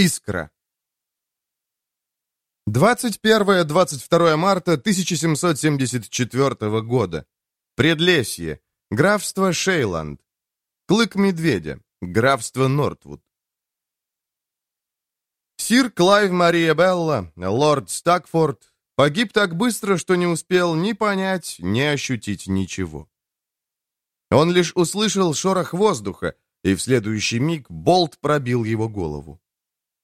Искра. 21-22 марта 1774 года. Предлесье. Графство Шейланд. Клык медведя. Графство Нортвуд. Сир Клайв Мария Белла, лорд Стакфорд, погиб так быстро, что не успел ни понять, ни ощутить ничего. Он лишь услышал шорох воздуха, и в следующий миг болт пробил его голову.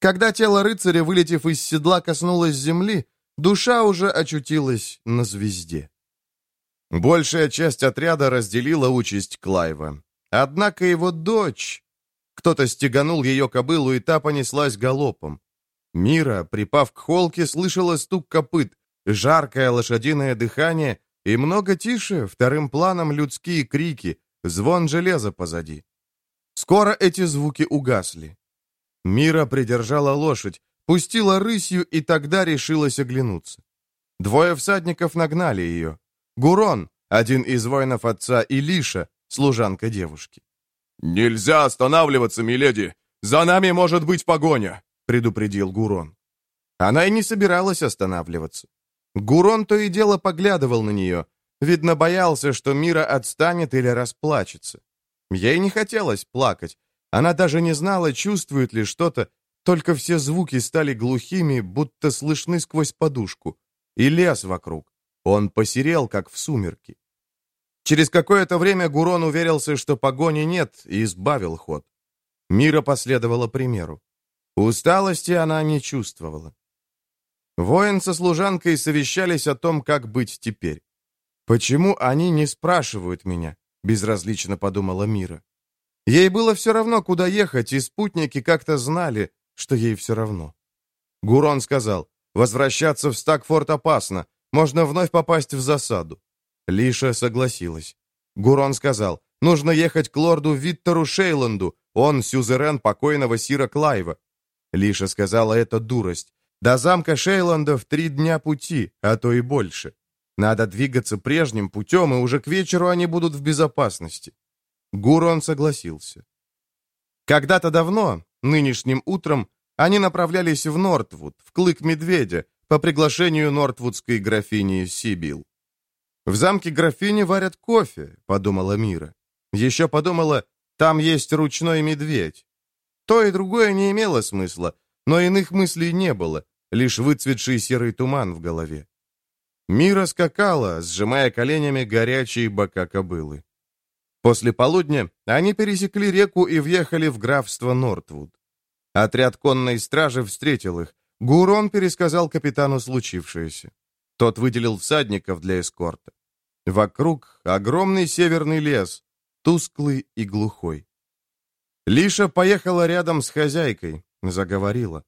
Когда тело рыцаря, вылетев из седла, коснулось земли, душа уже очутилась на звезде. Большая часть отряда разделила участь Клайва. Однако его дочь... Кто-то стеганул ее кобылу, и та понеслась галопом. Мира, припав к холке, слышала стук копыт, жаркое лошадиное дыхание и много тише, вторым планом людские крики, звон железа позади. Скоро эти звуки угасли. Мира придержала лошадь, пустила рысью и тогда решилась оглянуться. Двое всадников нагнали ее. Гурон, один из воинов отца, и Лиша, служанка девушки. «Нельзя останавливаться, миледи! За нами может быть погоня!» — предупредил Гурон. Она и не собиралась останавливаться. Гурон то и дело поглядывал на нее. Видно, боялся, что Мира отстанет или расплачется. Ей не хотелось плакать, она даже не знала, чувствует ли что-то, только все звуки стали глухими, будто слышны сквозь подушку. И лес вокруг. Он посерел, как в сумерки. Через какое-то время Гурон уверился, что погони нет, и избавил ход. Мира последовала примеру. Усталости она не чувствовала. Воин со служанкой совещались о том, как быть теперь. «Почему они не спрашивают меня?» — безразлично подумала Мира. Ей было все равно, куда ехать, и спутники как-то знали, что ей все равно. Гурон сказал, возвращаться в Стакфорд опасно, можно вновь попасть в засаду. Лиша согласилась. Гурон сказал, нужно ехать к лорду Виттеру Шейланду, он сюзерен покойного Сира Клайва. Лиша сказала, это дурость. До замка Шейланда в три дня пути, а то и больше. Надо двигаться прежним путем, и уже к вечеру они будут в безопасности. Гурон согласился. Когда-то давно, нынешним утром, они направлялись в Нортвуд, в клык медведя, по приглашению нортвудской графини Сибил. «В замке графини варят кофе», — подумала Мира. Еще подумала, там есть ручной медведь. То и другое не имело смысла, но иных мыслей не было, лишь выцветший серый туман в голове. Мира скакала, сжимая коленями горячие бока кобылы. После полудня они пересекли реку и въехали в графство Нортвуд. Отряд конной стражи встретил их. Гурон пересказал капитану случившееся. Тот выделил всадников для эскорта. Вокруг огромный северный лес, тусклый и глухой. Лиша поехала рядом с хозяйкой, заговорила.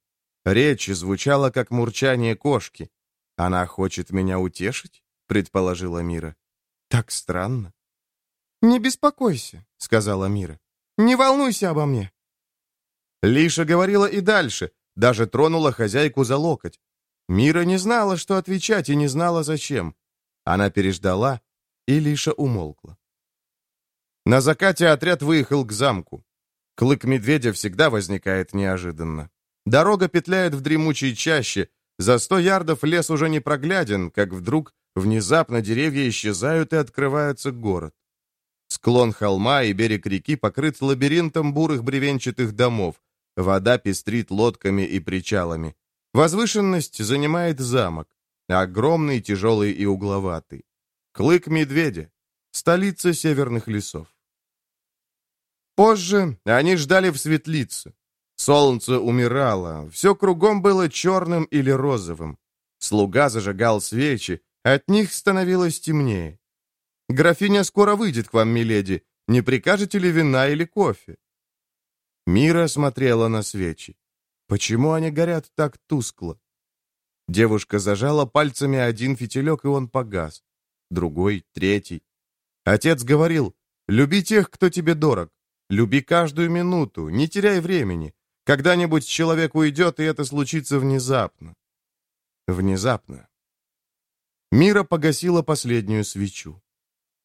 Речь звучала, как мурчание кошки. «Она хочет меня утешить?» — предположила Мира. «Так странно». «Не беспокойся», — сказала Мира. «Не волнуйся обо мне». Лиша говорила и дальше, даже тронула хозяйку за локоть. Мира не знала, что отвечать, и не знала, зачем. Она переждала, и Лиша умолкла. На закате отряд выехал к замку. Клык медведя всегда возникает неожиданно. Дорога петляет в дремучей чаще. За сто ярдов лес уже не прогляден, как вдруг внезапно деревья исчезают и открывается город. Склон холма и берег реки покрыт лабиринтом бурых бревенчатых домов. Вода пестрит лодками и причалами. Возвышенность занимает замок. Огромный, тяжелый и угловатый. Клык медведя. Столица северных лесов. Позже они ждали в светлице. Солнце умирало, все кругом было черным или розовым. Слуга зажигал свечи, от них становилось темнее. Графиня скоро выйдет к вам, миледи. Не прикажете ли вина или кофе?» Мира смотрела на свечи. Почему они горят так тускло? Девушка зажала пальцами один фитилек, и он погас. Другой, третий. Отец говорил, люби тех, кто тебе дорог. Люби каждую минуту, не теряй времени. Когда-нибудь человек уйдет, и это случится внезапно. Внезапно. Мира погасила последнюю свечу.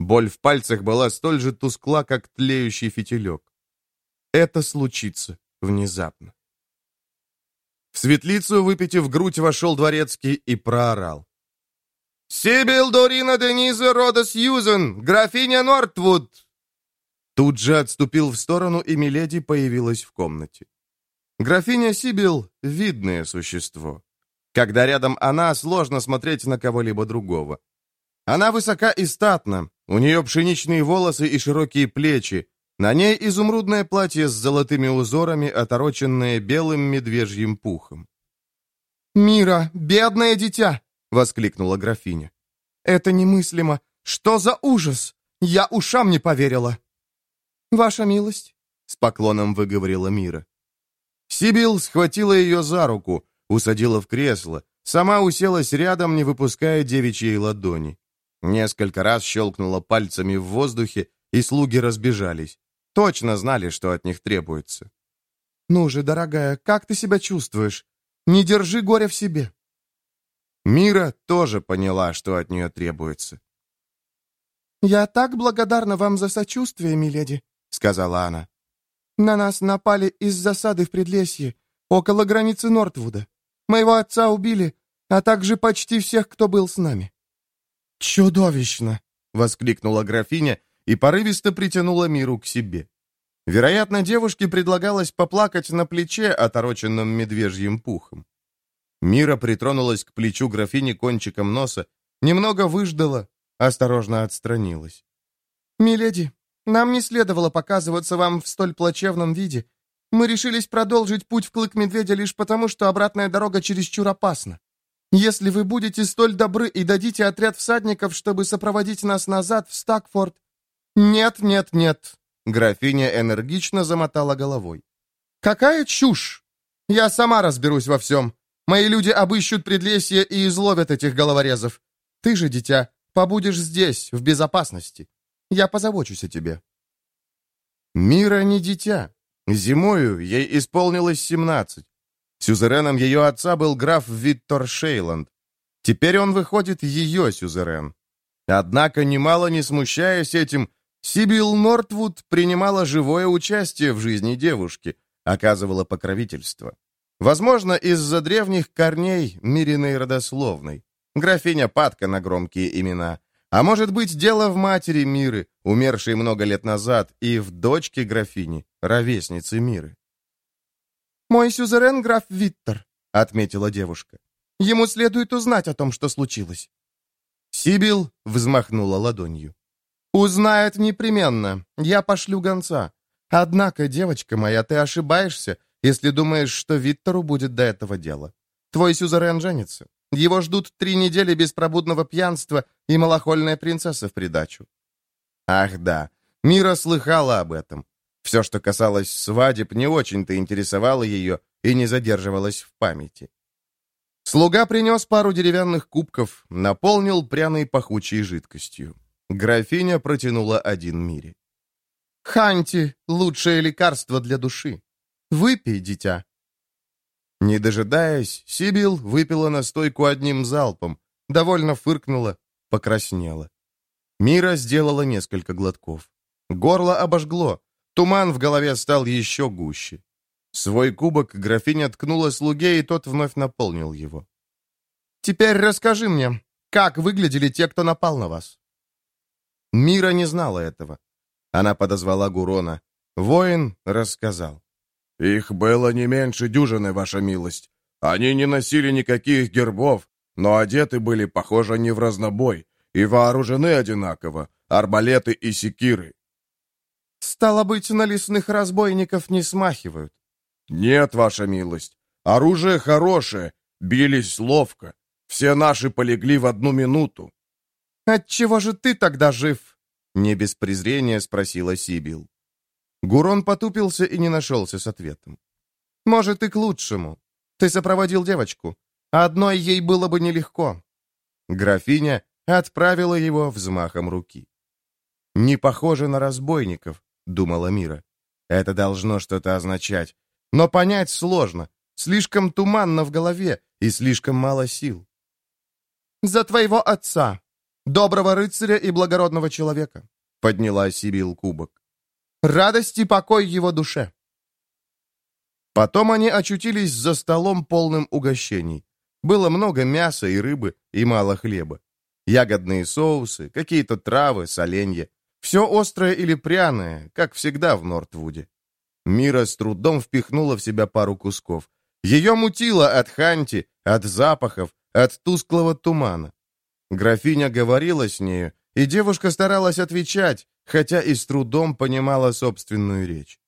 Боль в пальцах была столь же тускла, как тлеющий фитилек. Это случится внезапно. светлицу, выпитив грудь, вошел дворецкий и проорал. «Сибил Дорина Дениза Рода Сьюзен, графиня Нортвуд!» Тут же отступил в сторону, и Миледи появилась в комнате. Графиня Сибил — видное существо. Когда рядом она, сложно смотреть на кого-либо другого. Она высока и статна, у нее пшеничные волосы и широкие плечи, на ней изумрудное платье с золотыми узорами, отороченное белым медвежьим пухом. «Мира, бедное дитя!» — воскликнула графиня. «Это немыслимо! Что за ужас! Я ушам не поверила!» «Ваша милость!» — с поклоном выговорила Мира. Сибил схватила ее за руку, усадила в кресло, сама уселась рядом, не выпуская девичьей ладони. Несколько раз щелкнула пальцами в воздухе, и слуги разбежались. Точно знали, что от них требуется. «Ну же, дорогая, как ты себя чувствуешь? Не держи горя в себе». Мира тоже поняла, что от нее требуется. «Я так благодарна вам за сочувствие, миледи», — сказала она. «На нас напали из засады в Предлесье, около границы Нортвуда. Моего отца убили, а также почти всех, кто был с нами». «Чудовищно!» — воскликнула графиня и порывисто притянула Миру к себе. Вероятно, девушке предлагалось поплакать на плече, отороченном медвежьим пухом. Мира притронулась к плечу графини кончиком носа, немного выждала, осторожно отстранилась. «Миледи, нам не следовало показываться вам в столь плачевном виде. Мы решились продолжить путь в клык медведя лишь потому, что обратная дорога чересчур опасна. Если вы будете столь добры и дадите отряд всадников, чтобы сопроводить нас назад в Стакфорд, «Нет, нет, нет», — графиня энергично замотала головой. «Какая чушь! Я сама разберусь во всем. Мои люди обыщут предлесье и изловят этих головорезов. Ты же, дитя, побудешь здесь, в безопасности. Я позабочусь о тебе». Мира не дитя. Зимою ей исполнилось семнадцать. Сюзереном ее отца был граф Виттор Шейланд. Теперь он выходит ее сюзерен. Однако, немало не смущаясь этим, Сибил Нортвуд принимала живое участие в жизни девушки, оказывала покровительство. Возможно, из-за древних корней Мириной родословной. Графиня падка на громкие имена. А может быть, дело в матери Миры, умершей много лет назад, и в дочке графини, ровесницы Миры. «Мой сюзерен граф Виттер», — отметила девушка. «Ему следует узнать о том, что случилось». Сибил взмахнула ладонью. «Узнает непременно. Я пошлю гонца. Однако, девочка моя, ты ошибаешься, если думаешь, что Виттеру будет до этого дела. Твой сюзерен женится. Его ждут три недели беспробудного пьянства и малохольная принцесса в придачу». Ах да, Мира слыхала об этом. Все, что касалось свадеб, не очень-то интересовало ее и не задерживалось в памяти. Слуга принес пару деревянных кубков, наполнил пряной пахучей жидкостью. Графиня протянула один мире. «Ханти — лучшее лекарство для души. Выпей, дитя». Не дожидаясь, Сибил выпила настойку одним залпом, довольно фыркнула, покраснела. Мира сделала несколько глотков. Горло обожгло, туман в голове стал еще гуще. Свой кубок графиня ткнула слуге, и тот вновь наполнил его. «Теперь расскажи мне, как выглядели те, кто напал на вас?» Мира не знала этого. Она подозвала Гурона. Воин рассказал. «Их было не меньше дюжины, ваша милость. Они не носили никаких гербов, но одеты были, похоже, не в разнобой, и вооружены одинаково, арбалеты и секиры». «Стало быть, на лесных разбойников не смахивают». «Нет, ваша милость. Оружие хорошее, бились ловко. Все наши полегли в одну минуту». «Отчего же ты тогда жив?» Не без презрения спросила Сибил. Гурон потупился и не нашелся с ответом. «Может, и к лучшему. Ты сопроводил девочку. Одной ей было бы нелегко». Графиня отправила его взмахом руки. «Не похоже на разбойников», — думала Мира. «Это должно что-то означать. Но понять сложно. Слишком туманно в голове и слишком мало сил». «За твоего отца!» доброго рыцаря и благородного человека», — подняла Сибил кубок. «Радость и покой его душе». Потом они очутились за столом полным угощений. Было много мяса и рыбы, и мало хлеба. Ягодные соусы, какие-то травы, соленья. Все острое или пряное, как всегда в Нортвуде. Мира с трудом впихнула в себя пару кусков. Ее мутило от ханти, от запахов, от тусклого тумана. Графиня говорила с нею, и девушка старалась отвечать, хотя и с трудом понимала собственную речь.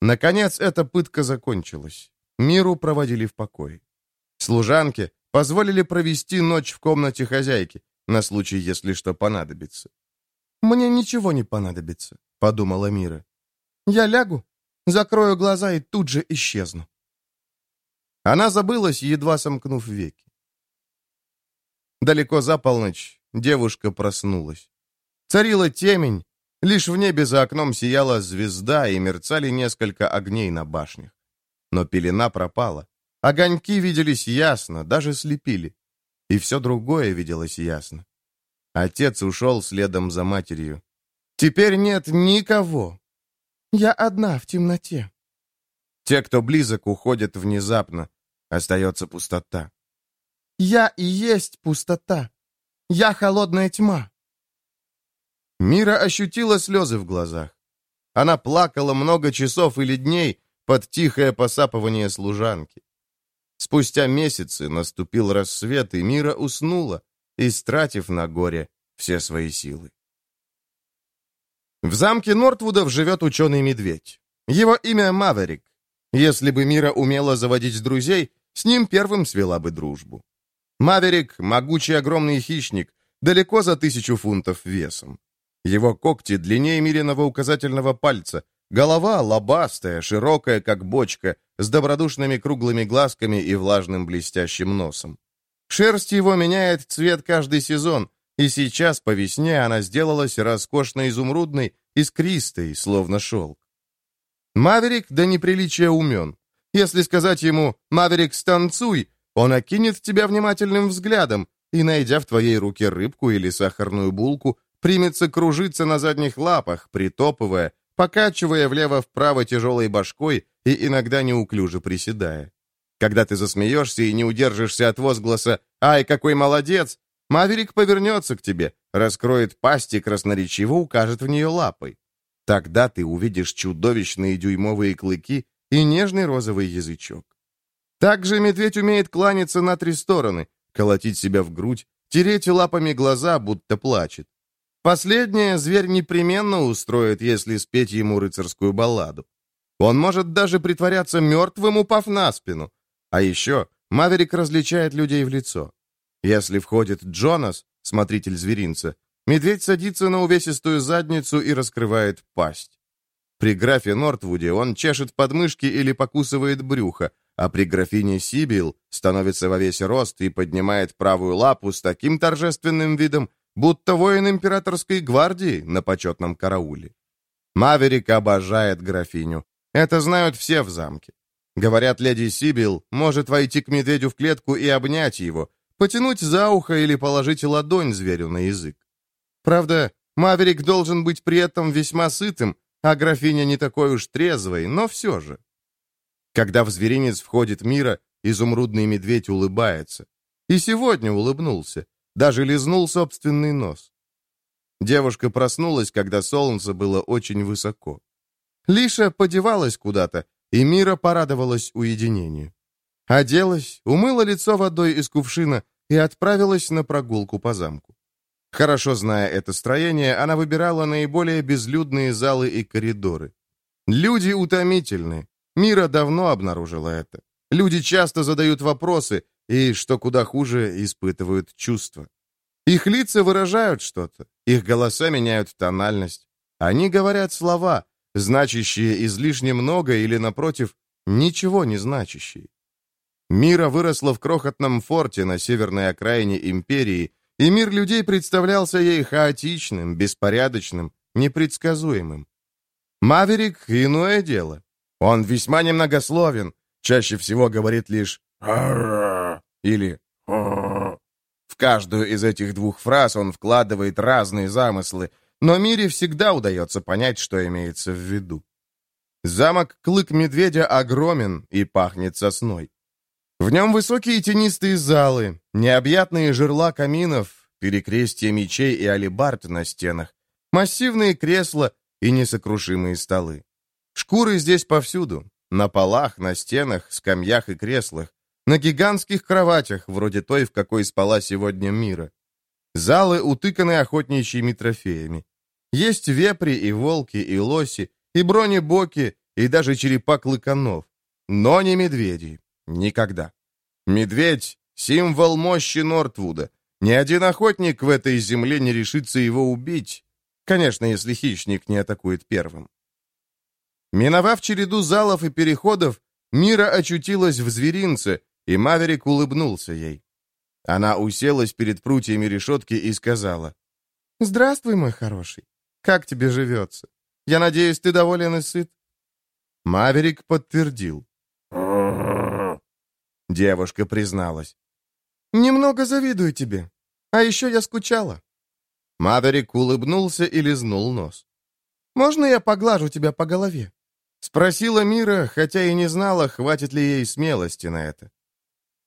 Наконец, эта пытка закончилась. Миру проводили в покое. Служанке позволили провести ночь в комнате хозяйки, на случай, если что понадобится. «Мне ничего не понадобится», — подумала Мира. «Я лягу, закрою глаза и тут же исчезну». Она забылась, едва сомкнув веки. Далеко за полночь девушка проснулась. Царила темень, лишь в небе за окном сияла звезда и мерцали несколько огней на башнях. Но пелена пропала. Огоньки виделись ясно, даже слепили. И все другое виделось ясно. Отец ушел следом за матерью. Теперь нет никого. Я одна в темноте. Те, кто близок, уходят внезапно. Остается пустота. Я и есть пустота. Я холодная тьма. Мира ощутила слезы в глазах. Она плакала много часов или дней под тихое посапывание служанки. Спустя месяцы наступил рассвет, и Мира уснула, истратив на горе все свои силы. В замке Нортвудов живет ученый-медведь. Его имя Маверик. Если бы Мира умела заводить друзей, с ним первым свела бы дружбу. Маверик — могучий огромный хищник, далеко за тысячу фунтов весом. Его когти длиннее Мириного указательного пальца, голова лобастая, широкая, как бочка, с добродушными круглыми глазками и влажным блестящим носом. Шерсть его меняет цвет каждый сезон, и сейчас по весне она сделалась роскошно-изумрудной, искристой, словно шелк. Маверик до неприличия умен. Если сказать ему «Маверик, станцуй», он окинет тебя внимательным взглядом и, найдя в твоей руке рыбку или сахарную булку, примется кружиться на задних лапах, притопывая, покачивая влево-вправо тяжелой башкой и иногда неуклюже приседая. Когда ты засмеешься и не удержишься от возгласа «Ай, какой молодец!», Маверик повернется к тебе, раскроет пасть и красноречиво укажет в нее лапой. Тогда ты увидишь чудовищные дюймовые клыки и нежный розовый язычок. Также медведь умеет кланяться на три стороны, колотить себя в грудь, тереть лапами глаза, будто плачет. Последнее зверь непременно устроит, если спеть ему рыцарскую балладу. Он может даже притворяться мертвым, упав на спину. А еще Маверик различает людей в лицо. Если входит Джонас, смотритель зверинца, медведь садится на увесистую задницу и раскрывает пасть. При графе Нортвуде он чешет подмышки или покусывает брюхо, а при графине Сибил становится во весь рост и поднимает правую лапу с таким торжественным видом, будто воин императорской гвардии на почетном карауле. Маверик обожает графиню. Это знают все в замке. Говорят, леди Сибил может войти к медведю в клетку и обнять его, потянуть за ухо или положить ладонь зверю на язык. Правда, Маверик должен быть при этом весьма сытым, а графиня не такой уж трезвой, но все же. Когда в зверинец входит Мира, изумрудный медведь улыбается. И сегодня улыбнулся, даже лизнул собственный нос. Девушка проснулась, когда солнце было очень высоко. Лиша подевалась куда-то, и Мира порадовалась уединению. Оделась, умыла лицо водой из кувшина и отправилась на прогулку по замку. Хорошо зная это строение, она выбирала наиболее безлюдные залы и коридоры. Люди утомительны. Мира давно обнаружила это. Люди часто задают вопросы и, что куда хуже, испытывают чувства. Их лица выражают что-то, их голоса меняют тональность. Они говорят слова, значащие излишне много или, напротив, ничего не значащие. Мира выросла в крохотном форте на северной окраине империи, и мир людей представлялся ей хаотичным, беспорядочным, непредсказуемым. Маверик — иное дело. Он весьма немногословен, чаще всего говорит лишь или В каждую из этих двух фраз он вкладывает разные замыслы, но Мире всегда удается понять, что имеется в виду. Замок Клык Медведя огромен и пахнет сосной. В нем высокие тенистые залы, необъятные жерла каминов, перекрестия мечей и алебард на стенах, массивные кресла и несокрушимые столы. Шкуры здесь повсюду, на полах, на стенах, скамьях и креслах, на гигантских кроватях, вроде той, в какой спала сегодня Мира. Залы утыканы охотничьими трофеями. Есть вепри и волки, и лоси, и бронебоки, и даже черепа клыканов. Но не медведи. Никогда. Медведь — символ мощи Нортвуда. Ни один охотник в этой земле не решится его убить. Конечно, если хищник не атакует первым. Миновав череду залов и переходов, Мира очутилась в зверинце, и Маверик улыбнулся ей. Она уселась перед прутьями решетки и сказала, «Здравствуй, мой хороший. Как тебе живется? Я надеюсь, ты доволен и сыт?» Маверик подтвердил. Девушка призналась. «Немного завидую тебе. А еще я скучала». Маверик улыбнулся и лизнул нос. «Можно я поглажу тебя по голове?» Спросила Мира, хотя и не знала, хватит ли ей смелости на это.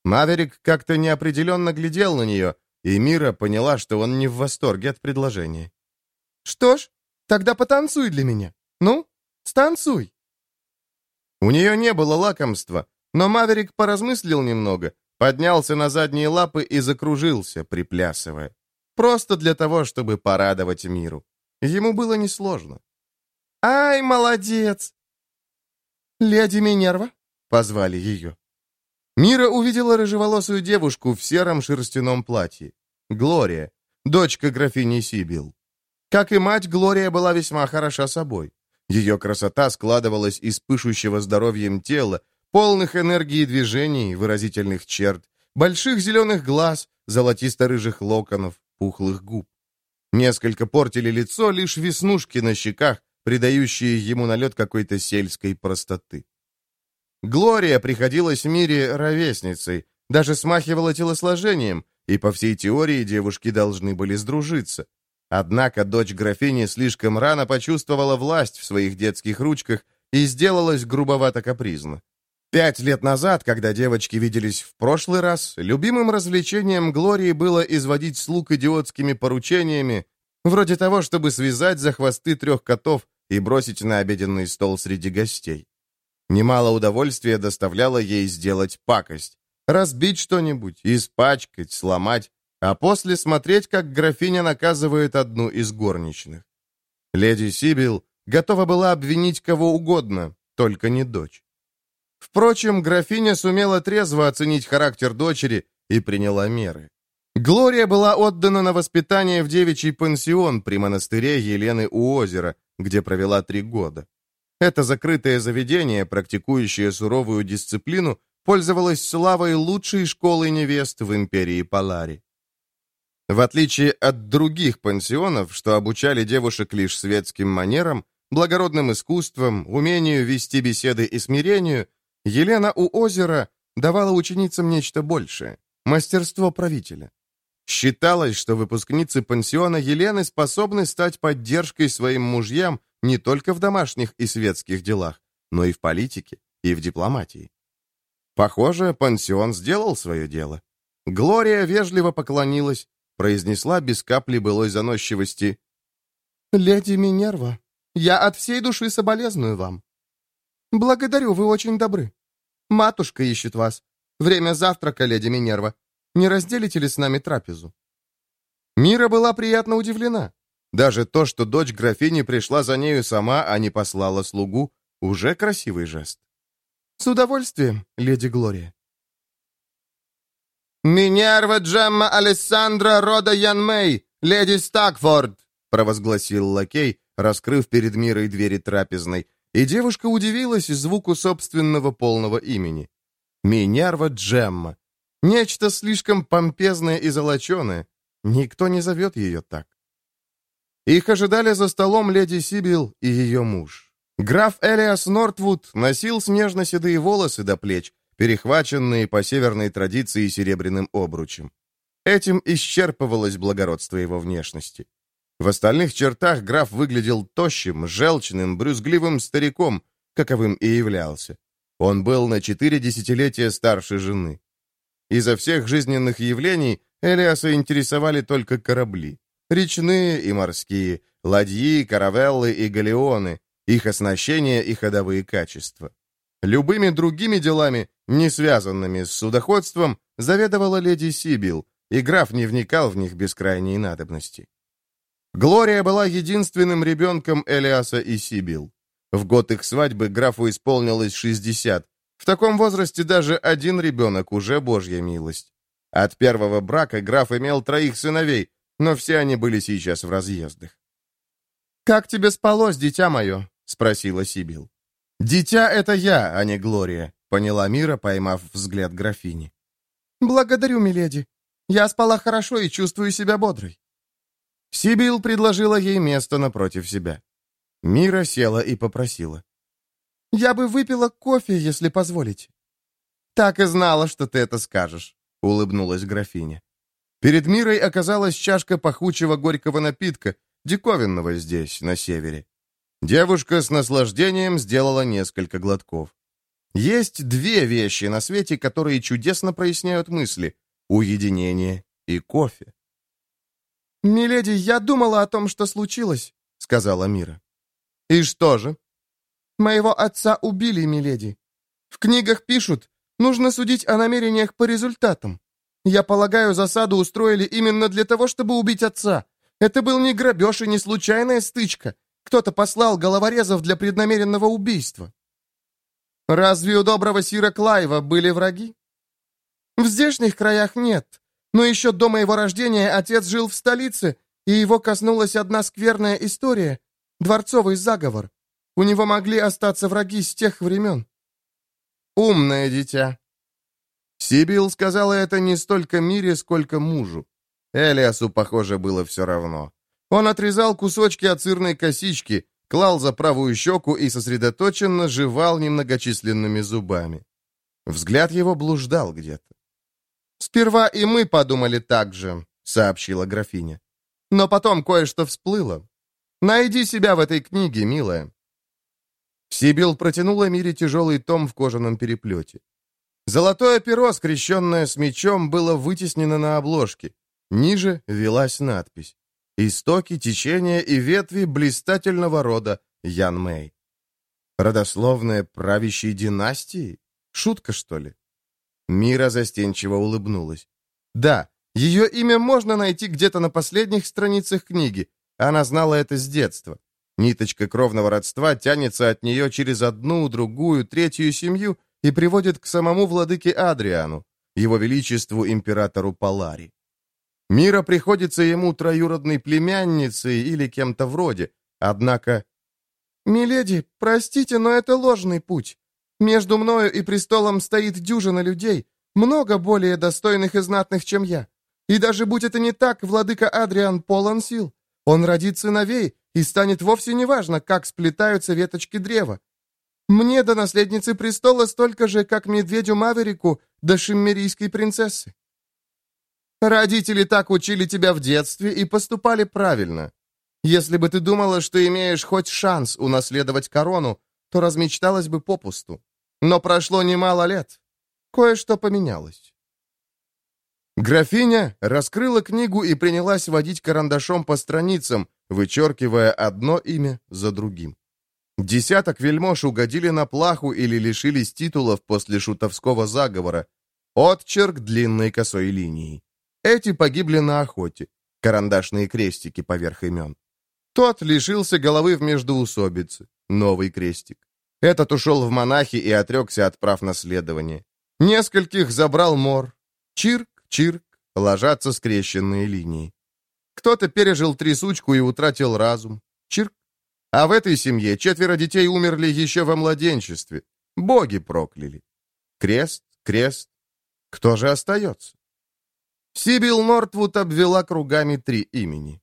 Маверик как-то неопределенно глядел на нее, и Мира поняла, что он не в восторге от предложения. «Что ж, тогда потанцуй для меня. Ну, станцуй!» У нее не было лакомства, но Маверик поразмыслил немного, поднялся на задние лапы и закружился, приплясывая. Просто для того, чтобы порадовать миру. Ему было несложно. «Ай, молодец!» «Леди Минерва?» — позвали ее. Мира увидела рыжеволосую девушку в сером шерстяном платье. Глория, дочка графини Сибил. Как и мать, Глория была весьма хороша собой. Ее красота складывалась из пышущего здоровьем тела, полных энергии движений, выразительных черт, больших зеленых глаз, золотисто-рыжих локонов, пухлых губ. Несколько портили лицо лишь веснушки на щеках, придающие ему налет какой-то сельской простоты. Глория приходилась в мире ровесницей, даже смахивала телосложением, и по всей теории девушки должны были сдружиться. Однако дочь графини слишком рано почувствовала власть в своих детских ручках и сделалась грубовато-капризно. Пять лет назад, когда девочки виделись в прошлый раз, любимым развлечением Глории было изводить слуг идиотскими поручениями, вроде того, чтобы связать за хвосты трех котов и бросить на обеденный стол среди гостей. Немало удовольствия доставляло ей сделать пакость, разбить что-нибудь, испачкать, сломать, а после смотреть, как графиня наказывает одну из горничных. Леди Сибил готова была обвинить кого угодно, только не дочь. Впрочем, графиня сумела трезво оценить характер дочери и приняла меры. Глория была отдана на воспитание в девичий пансион при монастыре Елены у озера, где провела три года. Это закрытое заведение, практикующее суровую дисциплину, пользовалось славой лучшей школы невест в империи Палари. В отличие от других пансионов, что обучали девушек лишь светским манерам, благородным искусствам, умению вести беседы и смирению, Елена у озера давала ученицам нечто большее – мастерство правителя. Считалось, что выпускницы пансиона Елены способны стать поддержкой своим мужьям не только в домашних и светских делах, но и в политике, и в дипломатии. Похоже, пансион сделал свое дело. Глория вежливо поклонилась, произнесла без капли былой заносчивости. «Леди Минерва, я от всей души соболезную вам. Благодарю, вы очень добры. Матушка ищет вас. Время завтрака, леди Минерва. Не разделите ли с нами трапезу?» Мира была приятно удивлена. Даже то, что дочь графини пришла за нею сама, а не послала слугу, уже красивый жест. «С удовольствием, леди Глория». «Минерва Джемма Алессандра Рода Янмей, леди Стакфорд!» провозгласил лакей, раскрыв перед Мирой двери трапезной, и девушка удивилась звуку собственного полного имени. Минерва Джемма. Нечто слишком помпезное и золоченое. Никто не зовет ее так. Их ожидали за столом леди Сибил и ее муж. Граф Элиас Нортвуд носил снежно-седые волосы до плеч, перехваченные по северной традиции серебряным обручем. Этим исчерпывалось благородство его внешности. В остальных чертах граф выглядел тощим, желчным, брюзгливым стариком, каковым и являлся. Он был на четыре десятилетия старше жены. Изо всех жизненных явлений Элиаса интересовали только корабли. Речные и морские, ладьи, каравеллы и галеоны, их оснащение и ходовые качества. Любыми другими делами, не связанными с судоходством, заведовала леди Сибил, и граф не вникал в них без крайней надобности. Глория была единственным ребенком Элиаса и Сибил. В год их свадьбы графу исполнилось 60. В таком возрасте даже один ребенок уже божья милость. От первого брака граф имел троих сыновей, но все они были сейчас в разъездах. «Как тебе спалось, дитя мое?» — спросила Сибил. «Дитя — это я, а не Глория», — поняла Мира, поймав взгляд графини. «Благодарю, миледи. Я спала хорошо и чувствую себя бодрой». Сибил предложила ей место напротив себя. Мира села и попросила. «Я бы выпила кофе, если позволите». «Так и знала, что ты это скажешь», — улыбнулась графиня. Перед Мирой оказалась чашка пахучего горького напитка, диковинного здесь, на севере. Девушка с наслаждением сделала несколько глотков. Есть две вещи на свете, которые чудесно проясняют мысли — уединение и кофе. «Миледи, я думала о том, что случилось», — сказала Мира. «И что же?» «Моего отца убили, миледи. В книгах пишут, нужно судить о намерениях по результатам. Я полагаю, засаду устроили именно для того, чтобы убить отца. Это был не грабеж и не случайная стычка. Кто-то послал головорезов для преднамеренного убийства. Разве у доброго Сира Клайва были враги? В здешних краях нет. Но еще до моего рождения отец жил в столице, и его коснулась одна скверная история — дворцовый заговор. У него могли остаться враги с тех времен. Умное дитя. Сибил сказала это не столько Мире, сколько мужу. Элиасу, похоже, было все равно. Он отрезал кусочки от сырной косички, клал за правую щеку и сосредоточенно жевал немногочисленными зубами. Взгляд его блуждал где-то. «Сперва и мы подумали так же», — сообщила графиня. «Но потом кое-что всплыло. Найди себя в этой книге, милая». Сибил протянула Мире тяжелый том в кожаном переплете. Золотое перо, скрещенное с мечом, было вытеснено на обложке. Ниже велась надпись Истоки, течения и ветви блистательного рода Ян Мэй. Родословная правящей династии? Шутка, что ли? Мира застенчиво улыбнулась. Да, ее имя можно найти где-то на последних страницах книги. Она знала это с детства. Ниточка кровного родства тянется от нее через одну, другую, третью семью и приводит к самому владыке Адриану, его величеству императору Палари. Мира приходится ему троюродной племянницей или кем-то вроде. Однако... «Миледи, простите, но это ложный путь. Между мною и престолом стоит дюжина людей, много более достойных и знатных, чем я. И даже будь это не так, владыка Адриан полон сил. Он родит сыновей, и станет вовсе неважно, как сплетаются веточки древа. Мне до наследницы престола столько же, как медведю Маверику до шиммерийской принцессы. Родители так учили тебя в детстве и поступали правильно. Если бы ты думала, что имеешь хоть шанс унаследовать корону, то размечталась бы попусту. Но прошло немало лет. Кое-что поменялось. Графиня раскрыла книгу и принялась водить карандашом по страницам, вычеркивая одно имя за другим. Десяток вельмож угодили на плаху или лишились титулов после шутовского заговора. Отчерк длинной косой линии. Эти погибли на охоте. Карандашные крестики поверх имен. Тот лишился головы в междоусобице. Новый крестик. Этот ушел в монахи и отрекся от прав наследования. Нескольких забрал мор. Чирк, чирк, ложатся скрещенные линии. Кто-то пережил трясучку и утратил разум. Чирк. А в этой семье четверо детей умерли еще во младенчестве. Боги прокляли. Крест, крест. Кто же остается? Сибил Нортвуд обвела кругами три имени.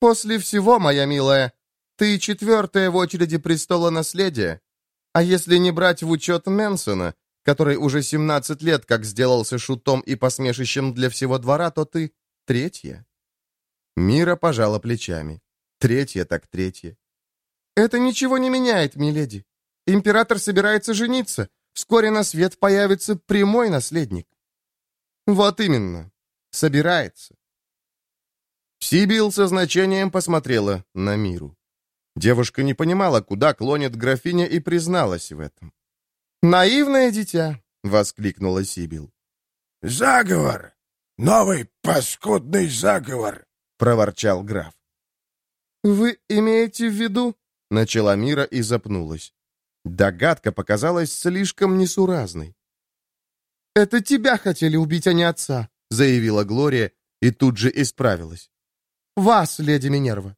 «После всего, моя милая, ты четвертая в очереди престола наследия. А если не брать в учет Мэнсона, который уже 17 лет как сделался шутом и посмешищем для всего двора, то ты третья». Мира пожала плечами. Третья так третья. «Это ничего не меняет, миледи. Император собирается жениться. Вскоре на свет появится прямой наследник». «Вот именно. Собирается». Сибил со значением посмотрела на миру. Девушка не понимала, куда клонит графиня, и призналась в этом. «Наивное дитя!» — воскликнула Сибил. «Заговор! Новый паскудный заговор!» — проворчал граф. «Вы имеете в виду?» — начала Мира и запнулась. Догадка показалась слишком несуразной. «Это тебя хотели убить, а не отца», — заявила Глория и тут же исправилась. «Вас, леди Минерва».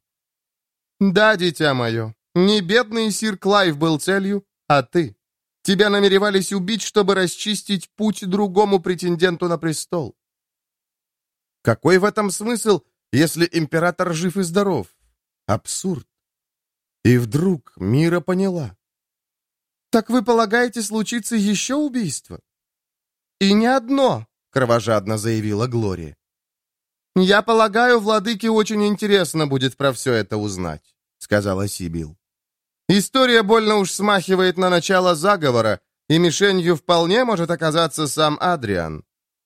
«Да, дитя мое, не бедный сир Клайв был целью, а ты. Тебя намеревались убить, чтобы расчистить путь другому претенденту на престол». Какой в этом смысл, если император жив и здоров? Абсурд. И вдруг Мира поняла. «Так вы полагаете, случится еще убийство?» «И не одно», — кровожадно заявила Глория. «Я полагаю, владыке очень интересно будет про все это узнать», — сказала Сибил. «История больно уж смахивает на начало заговора, и мишенью вполне может оказаться сам Адриан.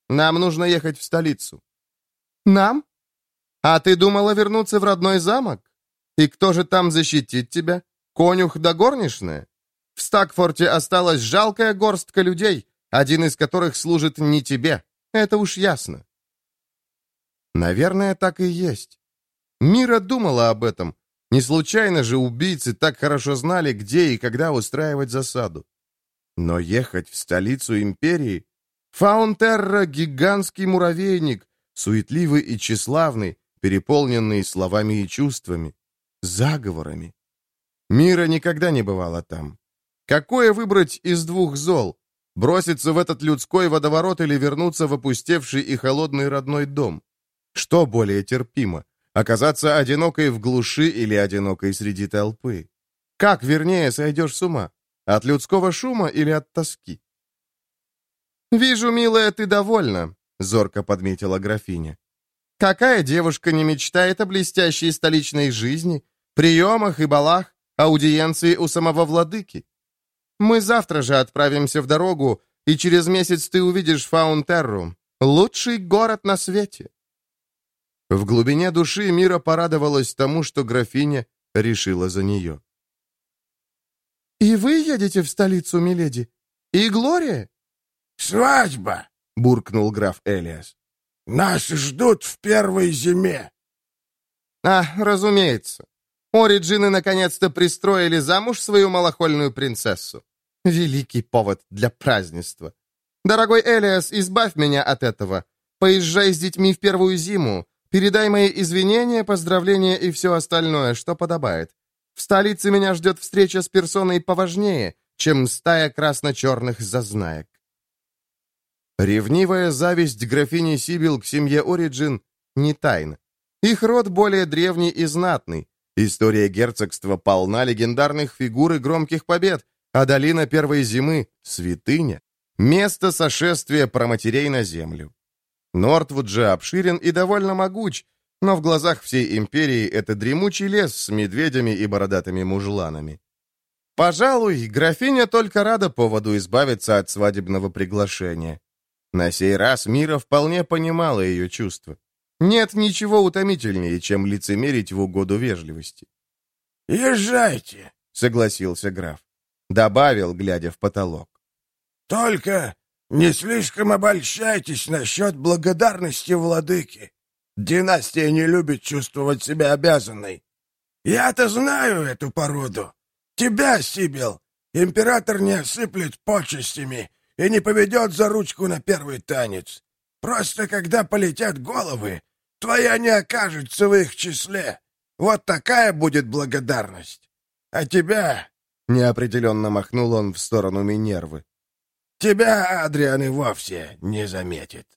Нам нужно ехать в столицу». «Нам? А ты думала вернуться в родной замок? И кто же там защитит тебя? Конюх да горничная? В Стакфорте осталась жалкая горстка людей, один из которых служит не тебе. Это уж ясно. Наверное, так и есть. Мира думала об этом. Не случайно же убийцы так хорошо знали, где и когда устраивать засаду. Но ехать в столицу империи... Фаунтерра — гигантский муравейник, суетливый и тщеславный, переполненный словами и чувствами, заговорами. Мира никогда не бывала там. Какое выбрать из двух зол? Броситься в этот людской водоворот или вернуться в опустевший и холодный родной дом? Что более терпимо? Оказаться одинокой в глуши или одинокой среди толпы? Как, вернее, сойдешь с ума? От людского шума или от тоски? «Вижу, милая, ты довольна», — зорко подметила графиня. «Какая девушка не мечтает о блестящей столичной жизни, приемах и балах, аудиенции у самого владыки? Мы завтра же отправимся в дорогу, и через месяц ты увидишь Фаунтерру, лучший город на свете». В глубине души Мира порадовалась тому, что графиня решила за нее. «И вы едете в столицу, миледи? И Глория?» «Свадьба!» — буркнул граф Элиас. «Нас ждут в первой зиме!» «А, разумеется. Ориджины наконец-то пристроили замуж свою малохольную принцессу. Великий повод для празднества. Дорогой Элиас, избавь меня от этого. Поезжай с детьми в первую зиму. Передай мои извинения, поздравления и все остальное, что подобает. В столице меня ждет встреча с персоной поважнее, чем стая красно-черных зазнаек. Ревнивая зависть графини Сибил к семье Ориджин не тайна. Их род более древний и знатный. История герцогства полна легендарных фигур и громких побед, а долина первой зимы — святыня, место сошествия проматерей на землю. Нортвуд же обширен и довольно могуч, но в глазах всей империи это дремучий лес с медведями и бородатыми мужланами. Пожалуй, графиня только рада поводу избавиться от свадебного приглашения. На сей раз Мира вполне понимала ее чувства. Нет ничего утомительнее, чем лицемерить в угоду вежливости. «Езжайте», — согласился граф. Добавил, глядя в потолок. «Только не слишком обольщайтесь насчет благодарности владыки. Династия не любит чувствовать себя обязанной. Я-то знаю эту породу. Тебя, Сибил, император не осыплет почестями и не поведет за ручку на первый танец. Просто когда полетят головы, твоя не окажется в их числе. Вот такая будет благодарность. А тебя...» — неопределенно махнул он в сторону Минервы. «Тебя Адриан и вовсе не заметит».